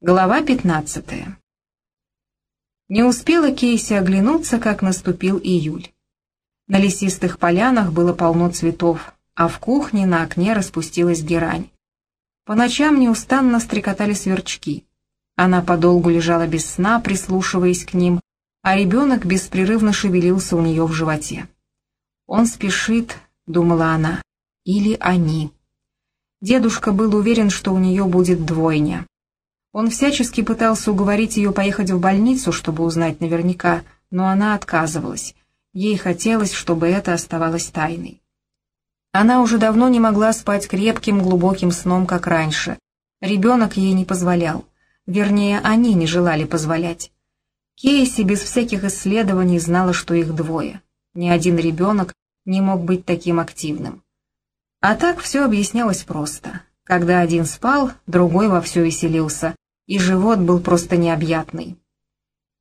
Глава 15 Не успела Кейси оглянуться, как наступил июль. На лесистых полянах было полно цветов, а в кухне на окне распустилась герань. По ночам неустанно стрекотали сверчки. Она подолгу лежала без сна, прислушиваясь к ним, а ребенок беспрерывно шевелился у нее в животе. «Он спешит», — думала она, — «или они». Дедушка был уверен, что у нее будет двойня. Он всячески пытался уговорить ее поехать в больницу, чтобы узнать наверняка, но она отказывалась. Ей хотелось, чтобы это оставалось тайной. Она уже давно не могла спать крепким, глубоким сном, как раньше. Ребенок ей не позволял. Вернее, они не желали позволять. Кейси без всяких исследований знала, что их двое. Ни один ребенок не мог быть таким активным. А так все объяснялось просто. Когда один спал, другой вовсю веселился, и живот был просто необъятный.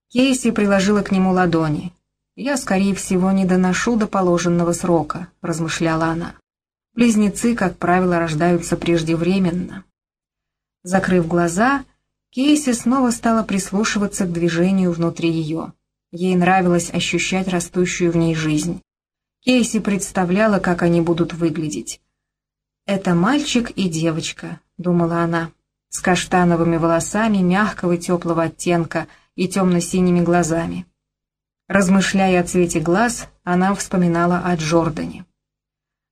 Кейси приложила к нему ладони. «Я, скорее всего, не доношу до положенного срока», — размышляла она. «Близнецы, как правило, рождаются преждевременно». Закрыв глаза, Кейси снова стала прислушиваться к движению внутри ее. Ей нравилось ощущать растущую в ней жизнь. Кейси представляла, как они будут выглядеть. «Это мальчик и девочка», — думала она, с каштановыми волосами мягкого теплого оттенка и темно-синими глазами. Размышляя о цвете глаз, она вспоминала о Джордане.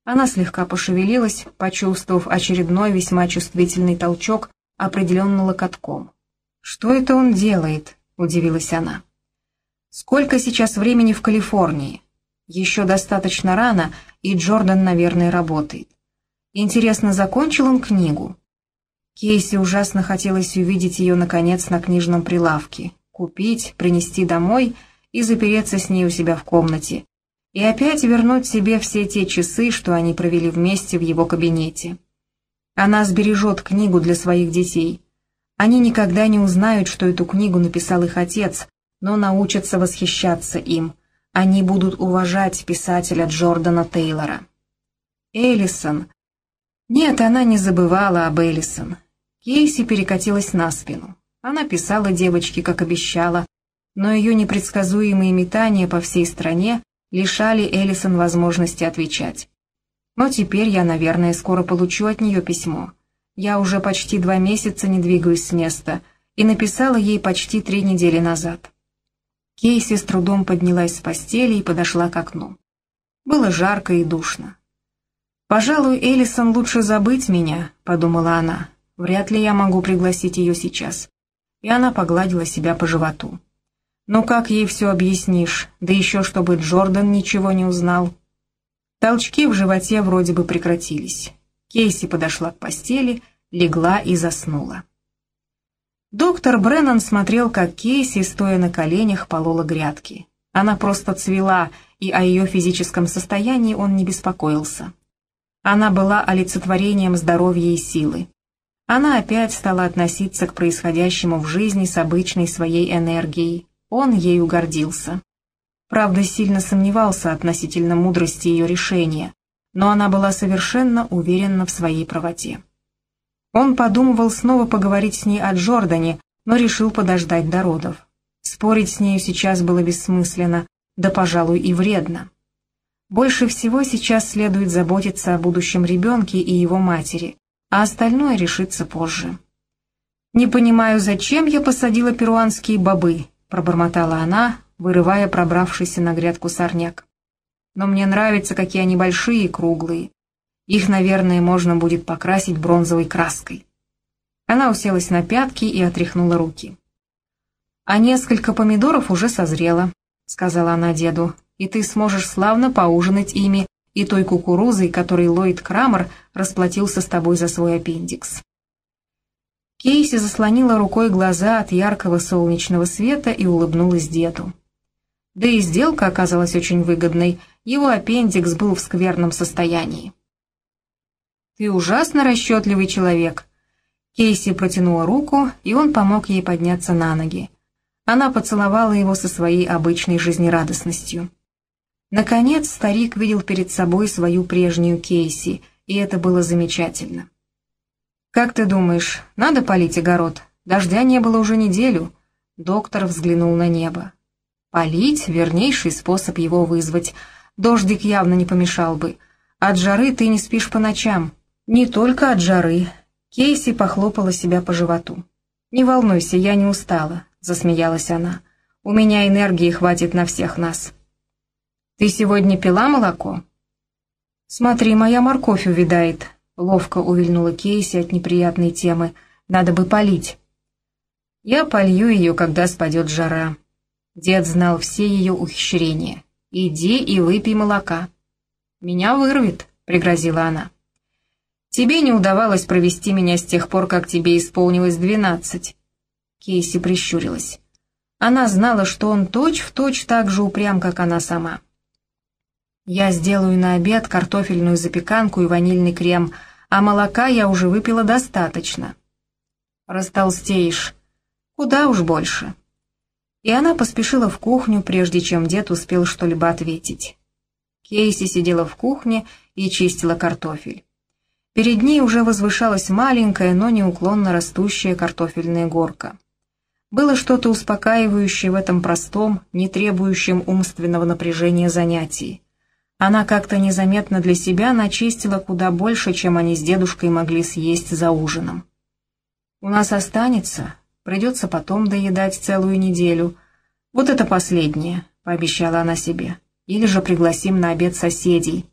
Она слегка пошевелилась, почувствовав очередной весьма чувствительный толчок, определенный локотком. «Что это он делает?» — удивилась она. «Сколько сейчас времени в Калифорнии? Еще достаточно рано, и Джордан, наверное, работает. Интересно, закончил он книгу? Кейси ужасно хотелось увидеть ее, наконец, на книжном прилавке, купить, принести домой и запереться с ней у себя в комнате, и опять вернуть себе все те часы, что они провели вместе в его кабинете. Она сбережет книгу для своих детей. Они никогда не узнают, что эту книгу написал их отец, но научатся восхищаться им. Они будут уважать писателя Джордана Тейлора. Эллисон, нет, она не забывала об Эллисон. Кейси перекатилась на спину. Она писала девочке, как обещала, но ее непредсказуемые метания по всей стране лишали Эллисон возможности отвечать. Но теперь я, наверное, скоро получу от нее письмо. Я уже почти два месяца не двигаюсь с места и написала ей почти три недели назад. Кейси с трудом поднялась с постели и подошла к окну. Было жарко и душно. «Пожалуй, Элисон лучше забыть меня», — подумала она. «Вряд ли я могу пригласить ее сейчас». И она погладила себя по животу. «Ну как ей все объяснишь? Да еще чтобы Джордан ничего не узнал». Толчки в животе вроде бы прекратились. Кейси подошла к постели, легла и заснула. Доктор Бреннан смотрел, как Кейси, стоя на коленях, полола грядки. Она просто цвела, и о ее физическом состоянии он не беспокоился. Она была олицетворением здоровья и силы. Она опять стала относиться к происходящему в жизни с обычной своей энергией. Он ею гордился. Правда, сильно сомневался относительно мудрости ее решения, но она была совершенно уверена в своей правоте. Он подумывал снова поговорить с ней о Джордане, но решил подождать до родов. Спорить с нею сейчас было бессмысленно, да, пожалуй, и вредно. Больше всего сейчас следует заботиться о будущем ребенке и его матери, а остальное решится позже. «Не понимаю, зачем я посадила перуанские бобы», — пробормотала она, вырывая пробравшийся на грядку сорняк. «Но мне нравится, какие они большие и круглые. Их, наверное, можно будет покрасить бронзовой краской». Она уселась на пятки и отряхнула руки. «А несколько помидоров уже созрело», — сказала она деду и ты сможешь славно поужинать ими и той кукурузой, которой Ллойд Крамер расплатился с тобой за свой аппендикс. Кейси заслонила рукой глаза от яркого солнечного света и улыбнулась деду. Да и сделка оказалась очень выгодной, его аппендикс был в скверном состоянии. «Ты ужасно расчетливый человек», Кейси протянула руку, и он помог ей подняться на ноги. Она поцеловала его со своей обычной жизнерадостностью. Наконец старик видел перед собой свою прежнюю Кейси, и это было замечательно. «Как ты думаешь, надо полить огород?» — Дождя не было уже неделю. Доктор взглянул на небо. Полить — вернейший способ его вызвать. Дождик явно не помешал бы. От жары ты не спишь по ночам. Не только от жары. Кейси похлопала себя по животу. «Не волнуйся, я не устала», — засмеялась она. «У меня энергии хватит на всех нас». «Ты сегодня пила молоко?» «Смотри, моя морковь увядает», — ловко увильнула Кейси от неприятной темы. «Надо бы полить». «Я полью ее, когда спадет жара». Дед знал все ее ухищрения. «Иди и выпей молока». «Меня вырвет», — пригрозила она. «Тебе не удавалось провести меня с тех пор, как тебе исполнилось двенадцать». Кейси прищурилась. Она знала, что он точь-в-точь точь так же упрям, как она сама. Я сделаю на обед картофельную запеканку и ванильный крем, а молока я уже выпила достаточно. Растолстеешь. Куда уж больше. И она поспешила в кухню, прежде чем дед успел что-либо ответить. Кейси сидела в кухне и чистила картофель. Перед ней уже возвышалась маленькая, но неуклонно растущая картофельная горка. Было что-то успокаивающее в этом простом, не требующем умственного напряжения занятии. Она как-то незаметно для себя начистила куда больше, чем они с дедушкой могли съесть за ужином. «У нас останется, придется потом доедать целую неделю. Вот это последнее», — пообещала она себе. «Или же пригласим на обед соседей».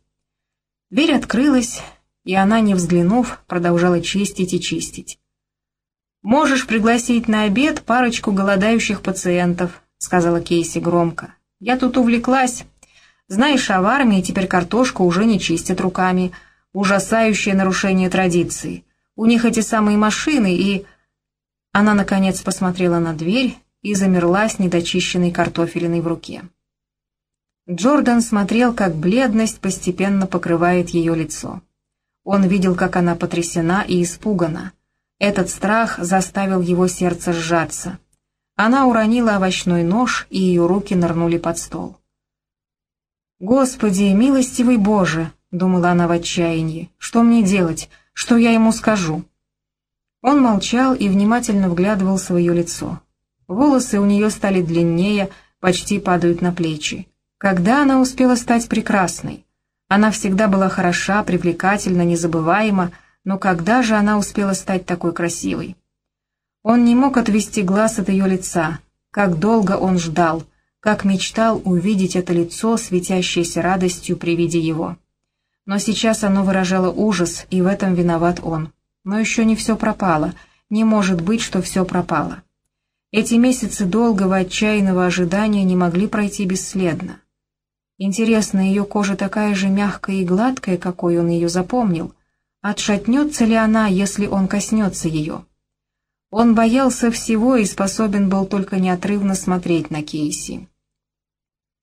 Дверь открылась, и она, не взглянув, продолжала чистить и чистить. «Можешь пригласить на обед парочку голодающих пациентов», — сказала Кейси громко. «Я тут увлеклась». Знаешь, а в армии теперь картошку уже не чистят руками. Ужасающее нарушение традиции. У них эти самые машины и... Она, наконец, посмотрела на дверь и замерла с недочищенной картофелиной в руке. Джордан смотрел, как бледность постепенно покрывает ее лицо. Он видел, как она потрясена и испугана. Этот страх заставил его сердце сжаться. Она уронила овощной нож, и ее руки нырнули под стол. «Господи, милостивый Боже!» — думала она в отчаянии. «Что мне делать? Что я ему скажу?» Он молчал и внимательно вглядывал свое лицо. Волосы у нее стали длиннее, почти падают на плечи. Когда она успела стать прекрасной? Она всегда была хороша, привлекательна, незабываема, но когда же она успела стать такой красивой? Он не мог отвести глаз от ее лица. Как долго он ждал — как мечтал увидеть это лицо, светящееся радостью при виде его. Но сейчас оно выражало ужас, и в этом виноват он. Но еще не все пропало, не может быть, что все пропало. Эти месяцы долгого отчаянного ожидания не могли пройти бесследно. Интересно, ее кожа такая же мягкая и гладкая, какой он ее запомнил. Отшатнется ли она, если он коснется ее? Он боялся всего и способен был только неотрывно смотреть на Кейси.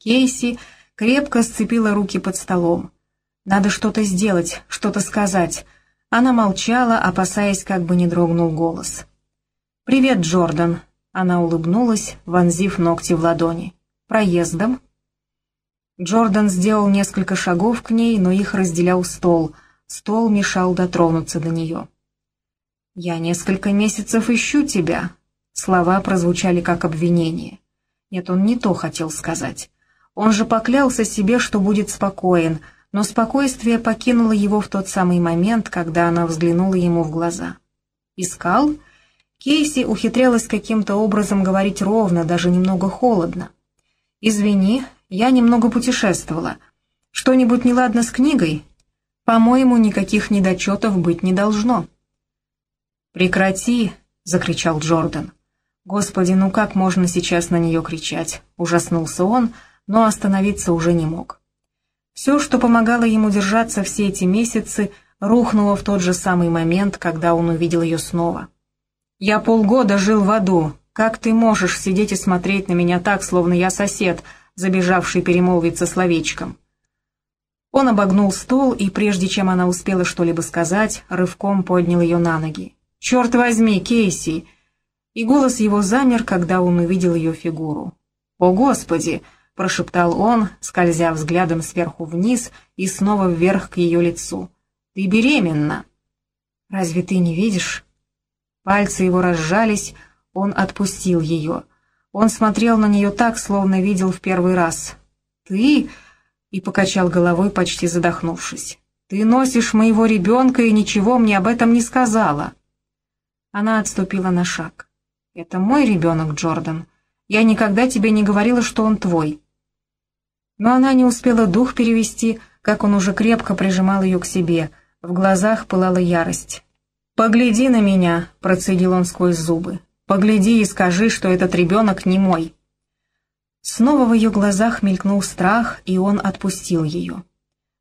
Кейси крепко сцепила руки под столом. «Надо что-то сделать, что-то сказать». Она молчала, опасаясь, как бы не дрогнул голос. «Привет, Джордан!» Она улыбнулась, вонзив ногти в ладони. «Проездом?» Джордан сделал несколько шагов к ней, но их разделял стол. Стол мешал дотронуться до нее. «Я несколько месяцев ищу тебя». Слова прозвучали как обвинение. Нет, он не то хотел сказать. Он же поклялся себе, что будет спокоен, но спокойствие покинуло его в тот самый момент, когда она взглянула ему в глаза. «Искал?» Кейси ухитрялась каким-то образом говорить ровно, даже немного холодно. «Извини, я немного путешествовала. Что-нибудь неладно с книгой? По-моему, никаких недочетов быть не должно». «Прекрати!» — закричал Джордан. «Господи, ну как можно сейчас на нее кричать?» — ужаснулся он, — но остановиться уже не мог. Все, что помогало ему держаться все эти месяцы, рухнуло в тот же самый момент, когда он увидел ее снова. «Я полгода жил в аду. Как ты можешь сидеть и смотреть на меня так, словно я сосед, забежавший перемолвиться словечком?» Он обогнул стол, и прежде чем она успела что-либо сказать, рывком поднял ее на ноги. «Черт возьми, Кейси!» И голос его замер, когда он увидел ее фигуру. «О, Господи!» — прошептал он, скользя взглядом сверху вниз и снова вверх к ее лицу. «Ты беременна!» «Разве ты не видишь?» Пальцы его разжались, Он отпустил ее. Он смотрел на нее так, словно видел в первый раз. «Ты...» — и покачал головой, почти задохнувшись. «Ты носишь моего ребенка и ничего мне об этом не сказала». Она отступила на шаг. «Это мой ребенок, Джордан. Я никогда тебе не говорила, что он твой». Но она не успела дух перевести, как он уже крепко прижимал ее к себе. В глазах пылала ярость. «Погляди на меня», — процедил он сквозь зубы. «Погляди и скажи, что этот ребенок не мой». Снова в ее глазах мелькнул страх, и он отпустил ее.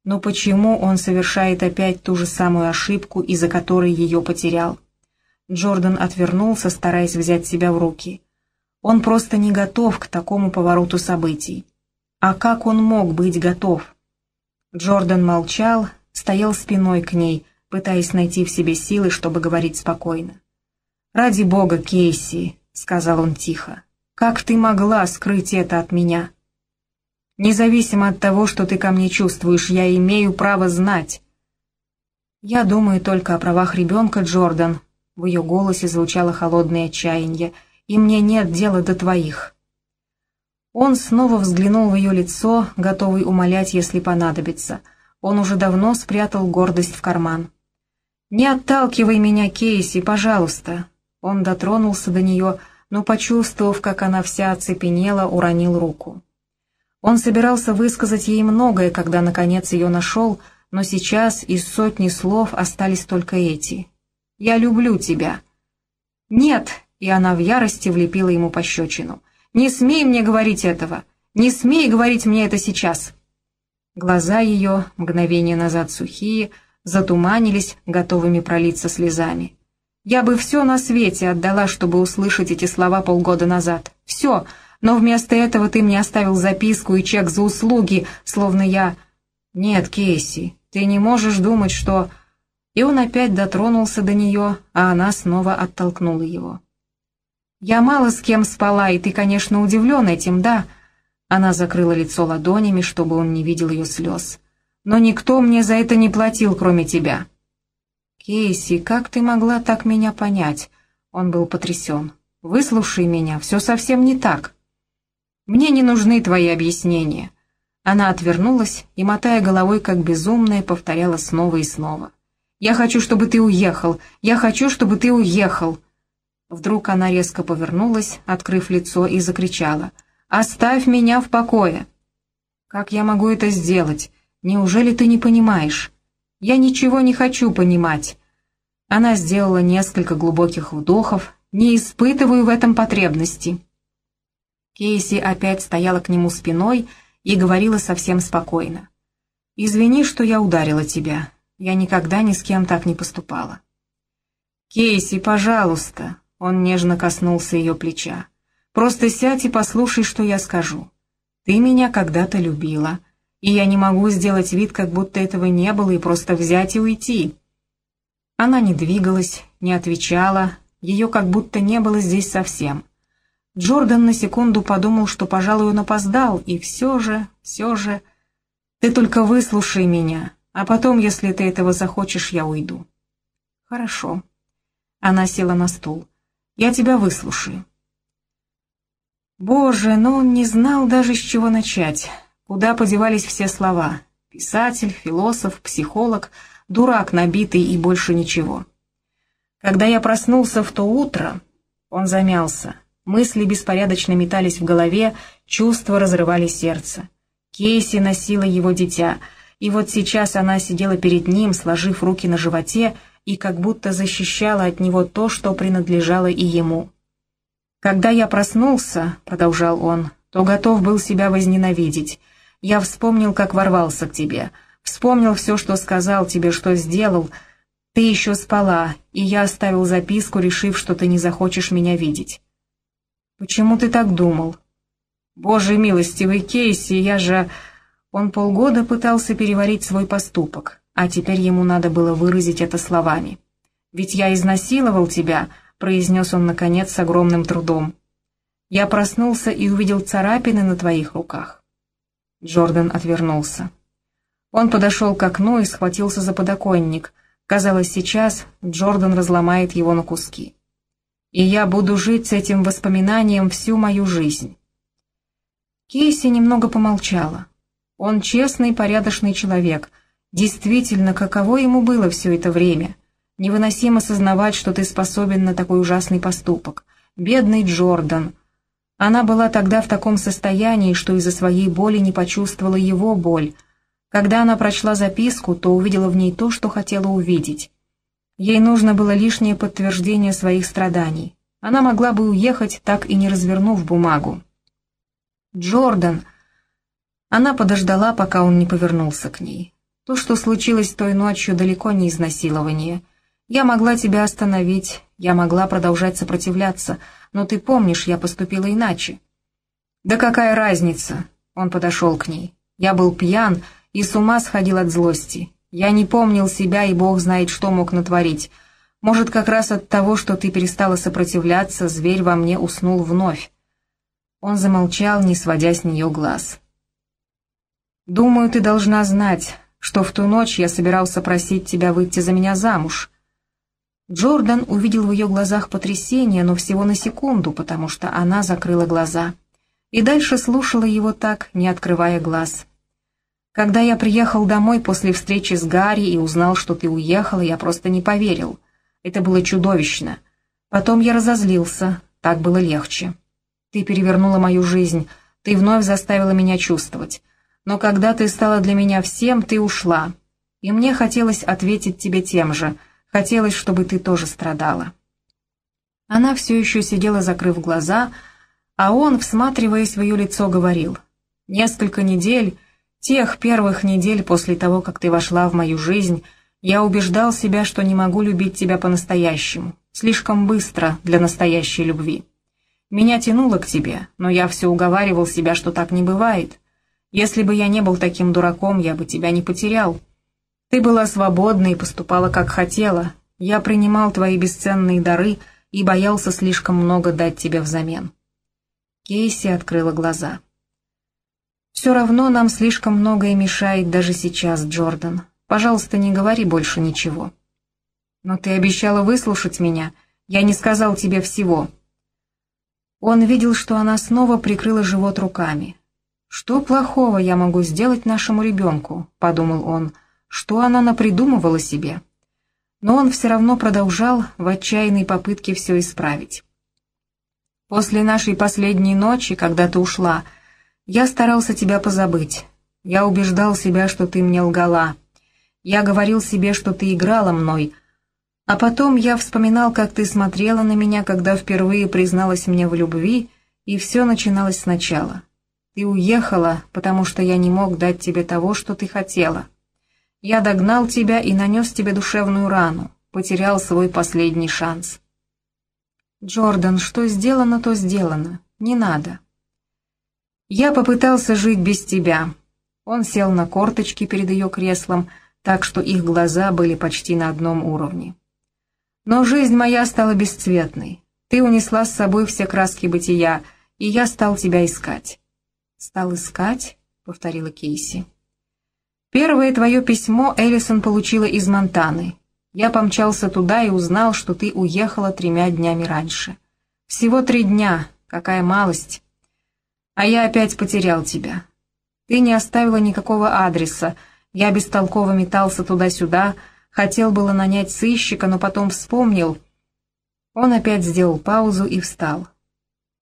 Но почему он совершает опять ту же самую ошибку, из-за которой ее потерял? Джордан отвернулся, стараясь взять себя в руки. Он просто не готов к такому повороту событий. А как он мог быть готов? Джордан молчал, стоял спиной к ней, пытаясь найти в себе силы, чтобы говорить спокойно. «Ради бога, Кейси», — сказал он тихо, — «как ты могла скрыть это от меня?» «Независимо от того, что ты ко мне чувствуешь, я имею право знать». «Я думаю только о правах ребенка, Джордан», — в ее голосе звучало холодное отчаяние, — «и мне нет дела до твоих». Он снова взглянул в ее лицо, готовый умолять, если понадобится. Он уже давно спрятал гордость в карман. «Не отталкивай меня, Кейси, пожалуйста!» Он дотронулся до нее, но, почувствовав, как она вся оцепенела, уронил руку. Он собирался высказать ей многое, когда, наконец, ее нашел, но сейчас из сотни слов остались только эти. «Я люблю тебя». «Нет!» — и она в ярости влепила ему пощечину. «Не смей мне говорить этого! Не смей говорить мне это сейчас!» Глаза ее, мгновение назад сухие, затуманились, готовыми пролиться слезами. Я бы все на свете отдала, чтобы услышать эти слова полгода назад. Все, но вместо этого ты мне оставил записку и чек за услуги, словно я... Нет, Кейси, ты не можешь думать, что... И он опять дотронулся до нее, а она снова оттолкнула его. «Я мало с кем спала, и ты, конечно, удивлен этим, да?» Она закрыла лицо ладонями, чтобы он не видел ее слез. «Но никто мне за это не платил, кроме тебя». «Кейси, как ты могла так меня понять?» Он был потрясен. «Выслушай меня, все совсем не так». «Мне не нужны твои объяснения». Она отвернулась и, мотая головой как безумная, повторяла снова и снова. «Я хочу, чтобы ты уехал! Я хочу, чтобы ты уехал!» Вдруг она резко повернулась, открыв лицо, и закричала. «Оставь меня в покое!» «Как я могу это сделать? Неужели ты не понимаешь?» Я ничего не хочу понимать. Она сделала несколько глубоких вдохов, не испытываю в этом потребности. Кейси опять стояла к нему спиной и говорила совсем спокойно. «Извини, что я ударила тебя. Я никогда ни с кем так не поступала». «Кейси, пожалуйста», — он нежно коснулся ее плеча. «Просто сядь и послушай, что я скажу. Ты меня когда-то любила и я не могу сделать вид, как будто этого не было, и просто взять и уйти». Она не двигалась, не отвечала, ее как будто не было здесь совсем. Джордан на секунду подумал, что, пожалуй, он опоздал, и все же, все же... «Ты только выслушай меня, а потом, если ты этого захочешь, я уйду». «Хорошо». Она села на стул. «Я тебя выслушаю». Боже, но он не знал даже, с чего начать. Куда подевались все слова? Писатель, философ, психолог, дурак набитый и больше ничего. Когда я проснулся в то утро, он замялся. Мысли беспорядочно метались в голове, чувства разрывали сердце. Кейси носила его дитя, и вот сейчас она сидела перед ним, сложив руки на животе, и как будто защищала от него то, что принадлежало и ему. «Когда я проснулся», — продолжал он, — «то готов был себя возненавидеть, я вспомнил, как ворвался к тебе. Вспомнил все, что сказал тебе, что сделал. Ты еще спала, и я оставил записку, решив, что ты не захочешь меня видеть. Почему ты так думал? Боже милостивый Кейси, я же... Он полгода пытался переварить свой поступок, а теперь ему надо было выразить это словами. «Ведь я изнасиловал тебя», — произнес он, наконец, с огромным трудом. «Я проснулся и увидел царапины на твоих руках. Джордан отвернулся. Он подошел к окну и схватился за подоконник. Казалось, сейчас Джордан разломает его на куски. и я буду жить с этим воспоминанием всю мою жизнь. Кейси немного помолчала. Он честный, порядочный человек. Действительно, каково ему было все это время? Невыносимо сознавать, что ты способен на такой ужасный поступок. Бедный Джордан. Она была тогда в таком состоянии, что из-за своей боли не почувствовала его боль. Когда она прочла записку, то увидела в ней то, что хотела увидеть. Ей нужно было лишнее подтверждение своих страданий. Она могла бы уехать, так и не развернув бумагу. «Джордан!» Она подождала, пока он не повернулся к ней. То, что случилось той ночью, далеко не изнасилование. Я могла тебя остановить, я могла продолжать сопротивляться, но ты помнишь, я поступила иначе. «Да какая разница?» Он подошел к ней. «Я был пьян и с ума сходил от злости. Я не помнил себя, и Бог знает, что мог натворить. Может, как раз от того, что ты перестала сопротивляться, зверь во мне уснул вновь». Он замолчал, не сводя с нее глаз. «Думаю, ты должна знать, что в ту ночь я собирался просить тебя выйти за меня замуж». Джордан увидел в ее глазах потрясение, но всего на секунду, потому что она закрыла глаза. И дальше слушала его так, не открывая глаз. «Когда я приехал домой после встречи с Гарри и узнал, что ты уехала, я просто не поверил. Это было чудовищно. Потом я разозлился, так было легче. Ты перевернула мою жизнь, ты вновь заставила меня чувствовать но когда ты стала для меня всем, ты ушла. И мне хотелось ответить тебе тем же, хотелось, чтобы ты тоже страдала». Она все еще сидела, закрыв глаза, а он, всматриваясь в ее лицо, говорил, «Несколько недель, тех первых недель после того, как ты вошла в мою жизнь, я убеждал себя, что не могу любить тебя по-настоящему, слишком быстро для настоящей любви. Меня тянуло к тебе, но я все уговаривал себя, что так не бывает, если бы я не был таким дураком, я бы тебя не потерял. Ты была свободна и поступала, как хотела. Я принимал твои бесценные дары и боялся слишком много дать тебе взамен». Кейси открыла глаза. «Все равно нам слишком многое мешает даже сейчас, Джордан. Пожалуйста, не говори больше ничего». «Но ты обещала выслушать меня. Я не сказал тебе всего». Он видел, что она снова прикрыла живот руками. «Что плохого я могу сделать нашему ребенку?» — подумал он. «Что она напридумывала себе?» Но он все равно продолжал в отчаянной попытке все исправить. «После нашей последней ночи, когда ты ушла, я старался тебя позабыть. Я убеждал себя, что ты мне лгала. Я говорил себе, что ты играла мной. А потом я вспоминал, как ты смотрела на меня, когда впервые призналась мне в любви, и все начиналось сначала». Ты уехала, потому что я не мог дать тебе того, что ты хотела. Я догнал тебя и нанес тебе душевную рану, потерял свой последний шанс. Джордан, что сделано, то сделано. Не надо. Я попытался жить без тебя. Он сел на корточки перед ее креслом, так что их глаза были почти на одном уровне. Но жизнь моя стала бесцветной. Ты унесла с собой все краски бытия, и я стал тебя искать. «Стал искать?» — повторила Кейси. «Первое твое письмо Эллисон получила из Монтаны. Я помчался туда и узнал, что ты уехала тремя днями раньше. Всего три дня, какая малость. А я опять потерял тебя. Ты не оставила никакого адреса, я бестолково метался туда-сюда, хотел было нанять сыщика, но потом вспомнил...» Он опять сделал паузу и встал.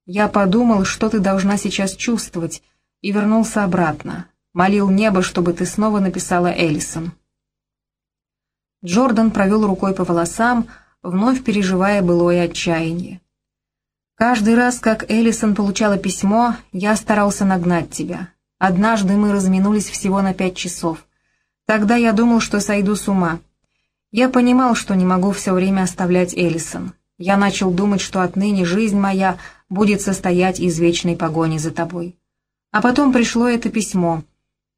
Я подумал, что ты должна сейчас чувствовать, и вернулся обратно. Молил небо, чтобы ты снова написала Эллисон. Джордан провел рукой по волосам, вновь переживая былое отчаяние. «Каждый раз, как Эллисон получала письмо, я старался нагнать тебя. Однажды мы разминулись всего на пять часов. Тогда я думал, что сойду с ума. Я понимал, что не могу все время оставлять Эллисон. Я начал думать, что отныне жизнь моя будет состоять из вечной погони за тобой. А потом пришло это письмо.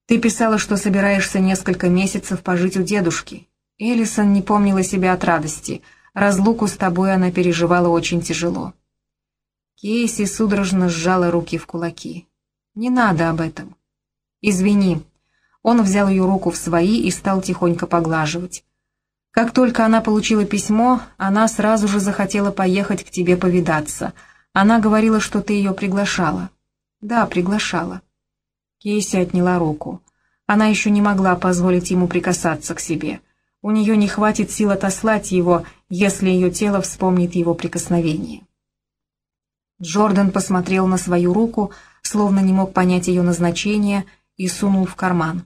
Ты писала, что собираешься несколько месяцев пожить у дедушки. Элисон не помнила себя от радости. Разлуку с тобой она переживала очень тяжело. Кейси судорожно сжала руки в кулаки. «Не надо об этом». «Извини». Он взял ее руку в свои и стал тихонько поглаживать. Как только она получила письмо, она сразу же захотела поехать к тебе повидаться. Она говорила, что ты ее приглашала. Да, приглашала. Кейси отняла руку. Она еще не могла позволить ему прикасаться к себе. У нее не хватит сил отослать его, если ее тело вспомнит его прикосновение. Джордан посмотрел на свою руку, словно не мог понять ее назначение, и сунул в карман.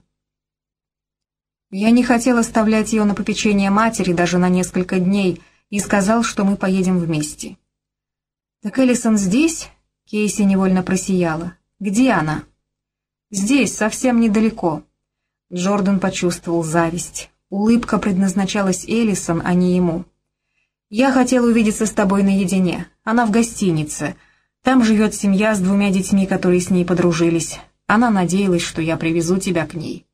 Я не хотел оставлять ее на попечение матери даже на несколько дней и сказал, что мы поедем вместе. «Так Эллисон здесь?» — Кейси невольно просияла. «Где она?» «Здесь, совсем недалеко». Джордан почувствовал зависть. Улыбка предназначалась Эллисон, а не ему. «Я хотел увидеться с тобой наедине. Она в гостинице. Там живет семья с двумя детьми, которые с ней подружились. Она надеялась, что я привезу тебя к ней».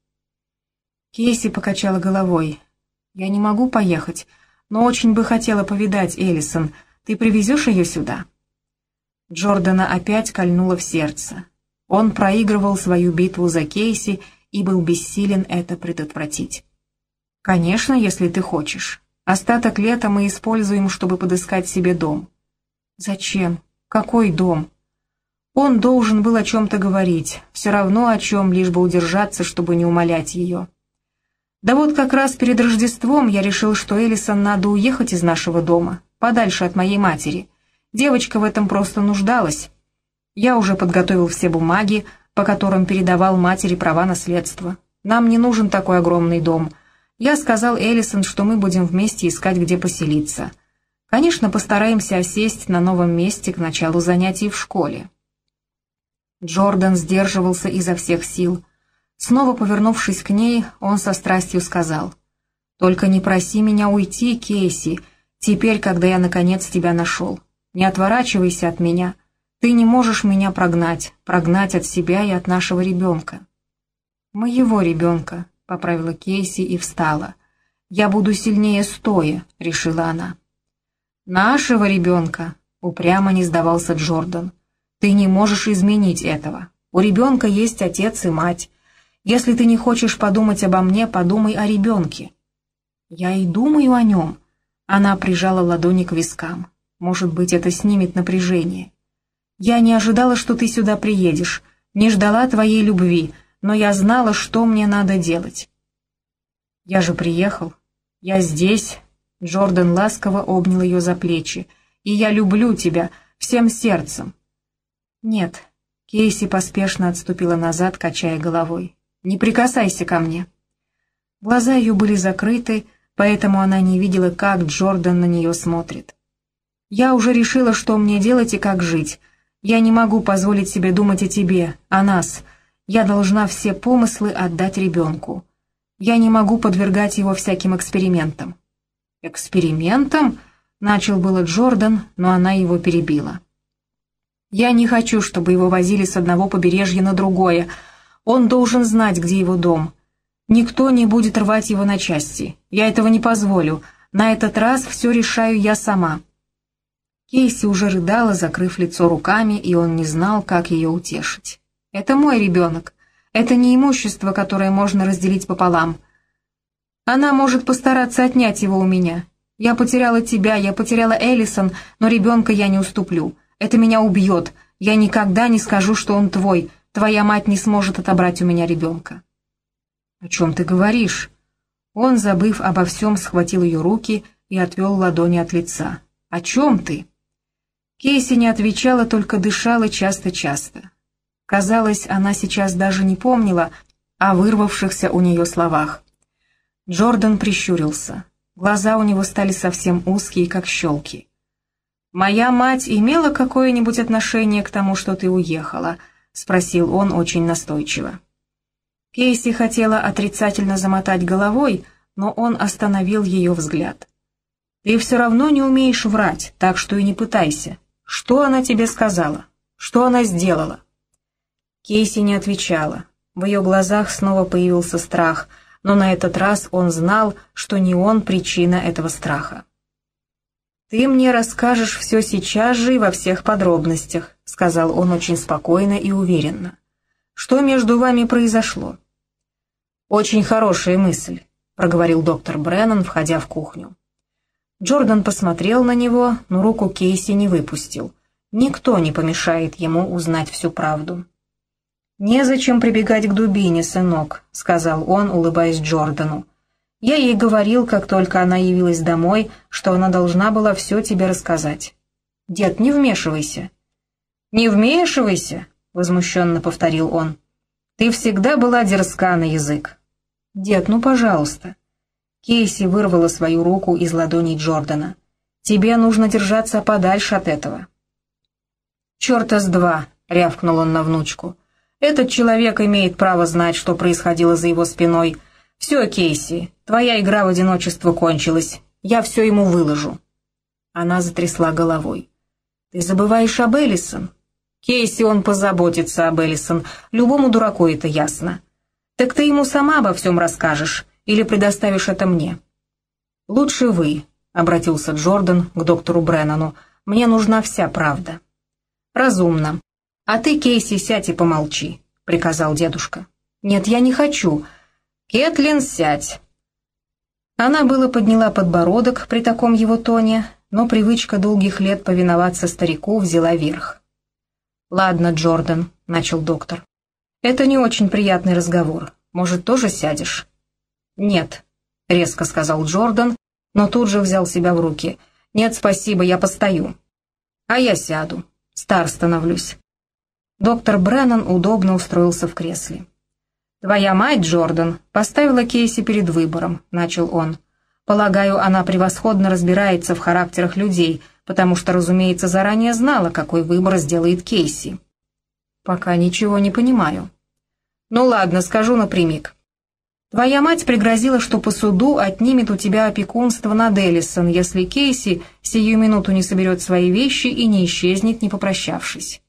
Кейси покачала головой. «Я не могу поехать, но очень бы хотела повидать Эллисон. Ты привезешь ее сюда?» Джордана опять кольнуло в сердце. Он проигрывал свою битву за Кейси и был бессилен это предотвратить. «Конечно, если ты хочешь. Остаток лета мы используем, чтобы подыскать себе дом». «Зачем? Какой дом?» Он должен был о чем-то говорить, все равно о чем, лишь бы удержаться, чтобы не умолять ее. Да вот как раз перед Рождеством я решил, что Элисон надо уехать из нашего дома, подальше от моей матери. Девочка в этом просто нуждалась. Я уже подготовил все бумаги, по которым передавал матери права наследства. Нам не нужен такой огромный дом. Я сказал Элисон, что мы будем вместе искать, где поселиться. Конечно, постараемся осесть на новом месте к началу занятий в школе. Джордан сдерживался изо всех сил. Снова повернувшись к ней, он со страстью сказал, «Только не проси меня уйти, Кейси, теперь, когда я наконец тебя нашел. Не отворачивайся от меня. Ты не можешь меня прогнать, прогнать от себя и от нашего ребенка». «Моего ребенка», — поправила Кейси и встала. «Я буду сильнее стоя», — решила она. «Нашего ребенка», — упрямо не сдавался Джордан. «Ты не можешь изменить этого. У ребенка есть отец и мать. Если ты не хочешь подумать обо мне, подумай о ребенке». «Я и думаю о нем». Она прижала ладони к вискам. «Может быть, это снимет напряжение». «Я не ожидала, что ты сюда приедешь, не ждала твоей любви, но я знала, что мне надо делать». «Я же приехал. Я здесь». Джордан ласково обнял ее за плечи. «И я люблю тебя всем сердцем». «Нет». Кейси поспешно отступила назад, качая головой. Не прикасайся ко мне». Глаза ее были закрыты, поэтому она не видела, как Джордан на нее смотрит. «Я уже решила, что мне делать и как жить. Я не могу позволить себе думать о тебе, о нас. Я должна все помыслы отдать ребенку. Я не могу подвергать его всяким экспериментам». «Экспериментам?» — начал было Джордан, но она его перебила. «Я не хочу, чтобы его возили с одного побережья на другое», он должен знать, где его дом. Никто не будет рвать его на части. Я этого не позволю. На этот раз все решаю я сама». Кейси уже рыдала, закрыв лицо руками, и он не знал, как ее утешить. «Это мой ребенок. Это не имущество, которое можно разделить пополам. Она может постараться отнять его у меня. Я потеряла тебя, я потеряла Эллисон, но ребенка я не уступлю. Это меня убьет. Я никогда не скажу, что он твой. Твоя мать не сможет отобрать у меня ребенка». «О чем ты говоришь?» Он, забыв обо всем, схватил ее руки и отвел ладони от лица. «О чем ты?» Кейси не отвечала, только дышала часто-часто. Казалось, она сейчас даже не помнила о вырвавшихся у нее словах. Джордан прищурился. Глаза у него стали совсем узкие, как щелки. «Моя мать имела какое-нибудь отношение к тому, что ты уехала?» — спросил он очень настойчиво. Кейси хотела отрицательно замотать головой, но он остановил ее взгляд. «Ты все равно не умеешь врать, так что и не пытайся. Что она тебе сказала? Что она сделала?» Кейси не отвечала. В ее глазах снова появился страх, но на этот раз он знал, что не он причина этого страха. «Ты мне расскажешь все сейчас же и во всех подробностях», — сказал он очень спокойно и уверенно. «Что между вами произошло?» «Очень хорошая мысль. проговорил доктор Бреннан, входя в кухню. Джордан посмотрел на него, но руку Кейси не выпустил. Никто не помешает ему узнать всю правду. «Незачем прибегать к дубине, сынок», — сказал он, улыбаясь Джордану. «Я ей говорил, как только она явилась домой, что она должна была все тебе рассказать. Дед, не вмешивайся». «Не вмешивайся», — возмущенно повторил он. «Ты всегда была дерзка на язык». «Дед, ну, пожалуйста». Кейси вырвала свою руку из ладоней Джордана. «Тебе нужно держаться подальше от этого». «Черта с два», — рявкнул он на внучку. Этот человек имеет право знать, что происходило за его спиной. Все, Кейси, твоя игра в одиночество кончилась. Я все ему выложу». Она затрясла головой. «Ты забываешь об Эллисон?» «Кейси, он позаботится об Эллисон. Любому дураку это ясно. Так ты ему сама обо всем расскажешь или предоставишь это мне?» «Лучше вы», — обратился Джордан к доктору Бреннану. «Мне нужна вся правда». «Разумно. «А ты, Кейси, сядь и помолчи», — приказал дедушка. «Нет, я не хочу. Кэтлин, сядь». Она было подняла подбородок при таком его тоне, но привычка долгих лет повиноваться старику взяла верх. «Ладно, Джордан», — начал доктор. «Это не очень приятный разговор. Может, тоже сядешь?» «Нет», — резко сказал Джордан, но тут же взял себя в руки. «Нет, спасибо, я постою». «А я сяду. Стар становлюсь. Доктор Бреннан удобно устроился в кресле. «Твоя мать, Джордан, поставила Кейси перед выбором», — начал он. «Полагаю, она превосходно разбирается в характерах людей, потому что, разумеется, заранее знала, какой выбор сделает Кейси». «Пока ничего не понимаю». «Ну ладно, скажу напрямик. Твоя мать пригрозила, что по суду отнимет у тебя опекунство над Эллисон, если Кейси сию минуту не соберет свои вещи и не исчезнет, не попрощавшись.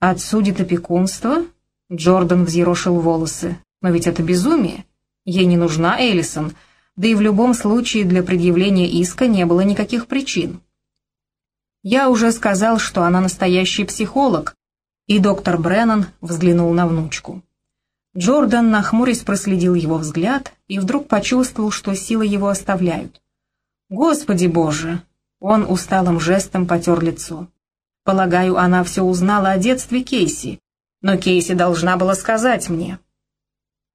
«Отсудит опекунство?» Джордан взъерошил волосы. «Но ведь это безумие. Ей не нужна Эллисон, да и в любом случае для предъявления иска не было никаких причин. Я уже сказал, что она настоящий психолог, и доктор Бреннан взглянул на внучку. Джордан, нахмурясь, проследил его взгляд и вдруг почувствовал, что силы его оставляют. «Господи Боже!» Он усталым жестом потер лицо. Полагаю, она все узнала о детстве Кейси, но Кейси должна была сказать мне.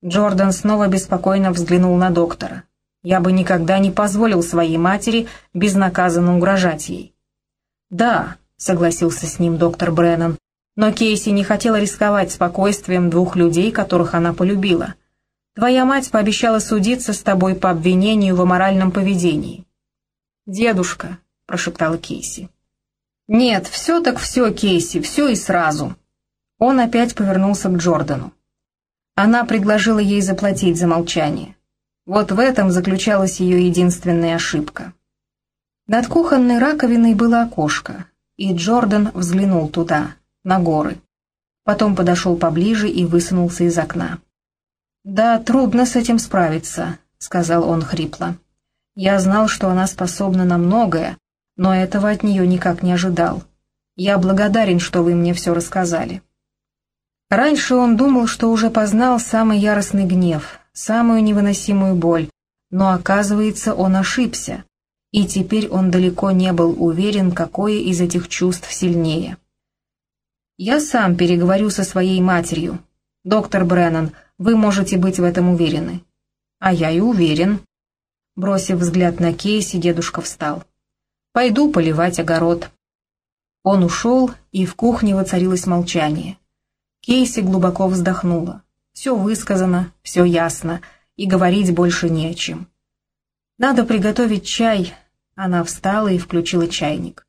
Джордан снова беспокойно взглянул на доктора. Я бы никогда не позволил своей матери безнаказанно угрожать ей. «Да», — согласился с ним доктор Бреннан, «но Кейси не хотела рисковать спокойствием двух людей, которых она полюбила. Твоя мать пообещала судиться с тобой по обвинению в аморальном поведении». «Дедушка», — прошептала Кейси. «Нет, все так все, Кейси, все и сразу». Он опять повернулся к Джордану. Она предложила ей заплатить за молчание. Вот в этом заключалась ее единственная ошибка. Над кухонной раковиной было окошко, и Джордан взглянул туда, на горы. Потом подошел поближе и высунулся из окна. «Да, трудно с этим справиться», — сказал он хрипло. «Я знал, что она способна на многое, но этого от нее никак не ожидал. Я благодарен, что вы мне все рассказали. Раньше он думал, что уже познал самый яростный гнев, самую невыносимую боль, но оказывается, он ошибся, и теперь он далеко не был уверен, какое из этих чувств сильнее. «Я сам переговорю со своей матерью. Доктор Бреннан, вы можете быть в этом уверены». «А я и уверен». Бросив взгляд на Кейси, дедушка встал. Пойду поливать огород». Он ушел, и в кухне воцарилось молчание. Кейси глубоко вздохнула. Все высказано, все ясно, и говорить больше не о чем. «Надо приготовить чай». Она встала и включила чайник.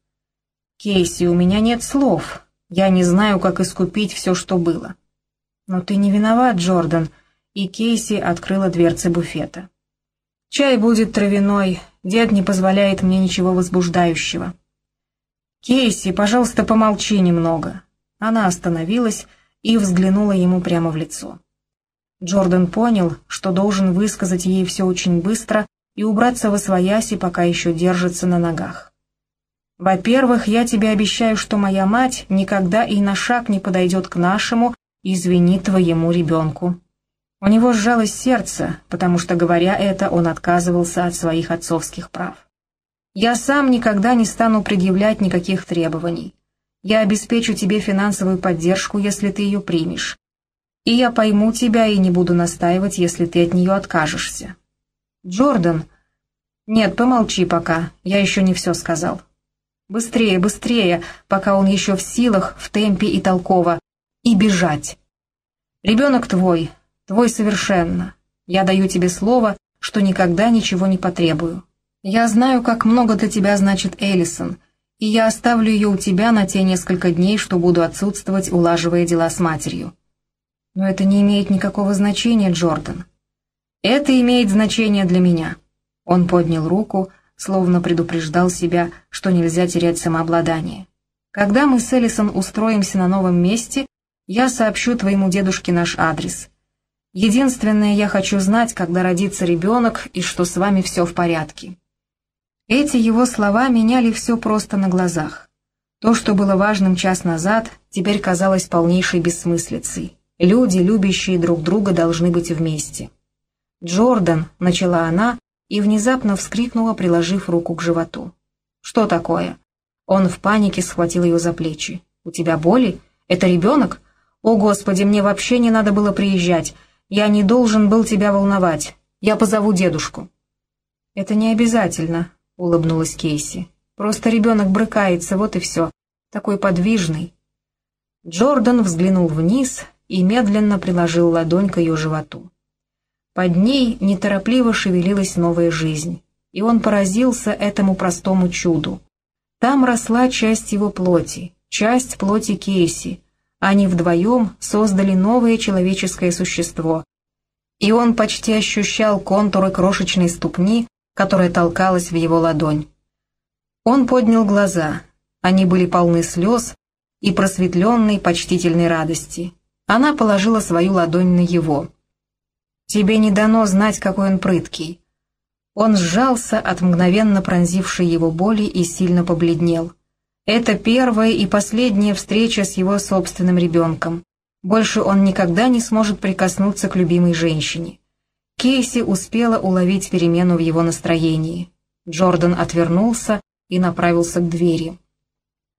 «Кейси, у меня нет слов. Я не знаю, как искупить все, что было». «Но ты не виноват, Джордан», и Кейси открыла дверцы буфета. «Чай будет травяной, Дед не позволяет мне ничего возбуждающего. «Кейси, пожалуйста, помолчи немного». Она остановилась и взглянула ему прямо в лицо. Джордан понял, что должен высказать ей все очень быстро и убраться во свояси, пока еще держится на ногах. «Во-первых, я тебе обещаю, что моя мать никогда и на шаг не подойдет к нашему, извини, твоему ребенку». У него сжалось сердце, потому что, говоря это, он отказывался от своих отцовских прав. «Я сам никогда не стану предъявлять никаких требований. Я обеспечу тебе финансовую поддержку, если ты ее примешь. И я пойму тебя и не буду настаивать, если ты от нее откажешься». «Джордан...» «Нет, помолчи пока, я еще не все сказал». «Быстрее, быстрее, пока он еще в силах, в темпе и толково. И бежать. Ребенок твой, Твой совершенно. Я даю тебе слово, что никогда ничего не потребую. Я знаю, как много для тебя значит Эллисон, и я оставлю ее у тебя на те несколько дней, что буду отсутствовать, улаживая дела с матерью. Но это не имеет никакого значения, Джордан. Это имеет значение для меня. Он поднял руку, словно предупреждал себя, что нельзя терять самообладание. Когда мы с Эллисон устроимся на новом месте, я сообщу твоему дедушке наш адрес — Единственное, я хочу знать, когда родится ребенок и что с вами все в порядке». Эти его слова меняли все просто на глазах. То, что было важным час назад, теперь казалось полнейшей бессмыслицей. Люди, любящие друг друга, должны быть вместе. «Джордан», — начала она и внезапно вскрикнула, приложив руку к животу. «Что такое?» Он в панике схватил ее за плечи. «У тебя боли? Это ребенок? О, Господи, мне вообще не надо было приезжать. Я не должен был тебя волновать. Я позову дедушку». «Это не обязательно», — улыбнулась Кейси. «Просто ребенок брыкается, вот и все. Такой подвижный». Джордан взглянул вниз и медленно приложил ладонь к ее животу. Под ней неторопливо шевелилась новая жизнь, и он поразился этому простому чуду. Там росла часть его плоти, часть плоти Кейси, они вдвоем создали новое человеческое существо. И он почти ощущал контуры крошечной ступни, которая толкалась в его ладонь. Он поднял глаза. Они были полны слез и просветленной почтительной радости. Она положила свою ладонь на его. «Тебе не дано знать, какой он прыткий». Он сжался от мгновенно пронзившей его боли и сильно побледнел. Это первая и последняя встреча с его собственным ребенком. Больше он никогда не сможет прикоснуться к любимой женщине. Кейси успела уловить перемену в его настроении. Джордан отвернулся и направился к двери.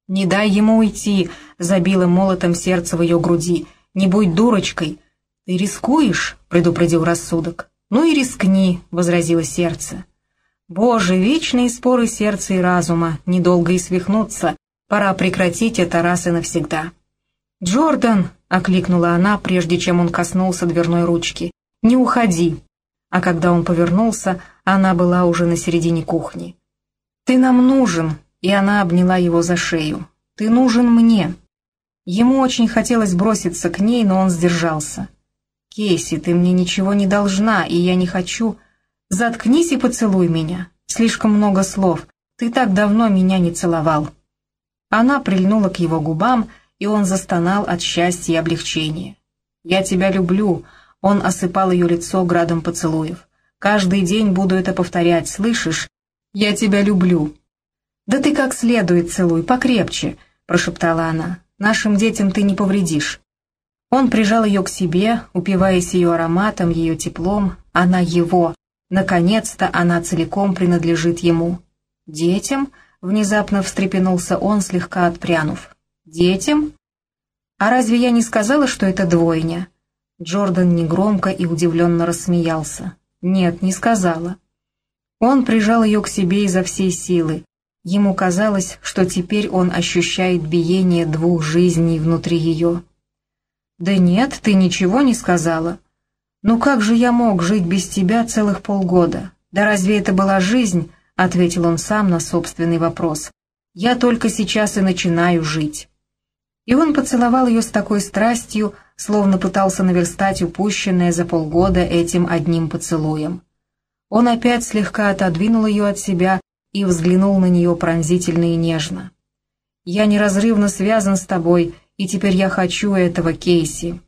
«Не дай ему уйти», — забило молотом сердце в ее груди. «Не будь дурочкой». «Ты рискуешь?» — предупредил рассудок. «Ну и рискни», — возразило сердце. Боже, вечные споры сердца и разума, недолго и свихнуться, пора прекратить это раз и навсегда. «Джордан!» — окликнула она, прежде чем он коснулся дверной ручки. «Не уходи!» А когда он повернулся, она была уже на середине кухни. «Ты нам нужен!» — и она обняла его за шею. «Ты нужен мне!» Ему очень хотелось броситься к ней, но он сдержался. «Кейси, ты мне ничего не должна, и я не хочу...» «Заткнись и поцелуй меня. Слишком много слов. Ты так давно меня не целовал». Она прильнула к его губам, и он застонал от счастья и облегчения. «Я тебя люблю», — он осыпал ее лицо градом поцелуев. «Каждый день буду это повторять, слышишь? Я тебя люблю». «Да ты как следует целуй, покрепче», — прошептала она. «Нашим детям ты не повредишь». Он прижал ее к себе, упиваясь ее ароматом, ее теплом, она его, Наконец-то она целиком принадлежит ему. «Детям?» — внезапно встрепенулся он, слегка отпрянув. «Детям? А разве я не сказала, что это двойня?» Джордан негромко и удивленно рассмеялся. «Нет, не сказала». Он прижал ее к себе изо всей силы. Ему казалось, что теперь он ощущает биение двух жизней внутри ее. «Да нет, ты ничего не сказала», «Ну как же я мог жить без тебя целых полгода? Да разве это была жизнь?» — ответил он сам на собственный вопрос. «Я только сейчас и начинаю жить». И он поцеловал ее с такой страстью, словно пытался наверстать упущенное за полгода этим одним поцелуем. Он опять слегка отодвинул ее от себя и взглянул на нее пронзительно и нежно. «Я неразрывно связан с тобой, и теперь я хочу этого, Кейси».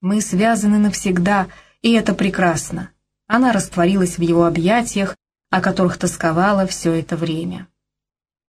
Мы связаны навсегда, и это прекрасно. Она растворилась в его объятиях, о которых тосковала все это время.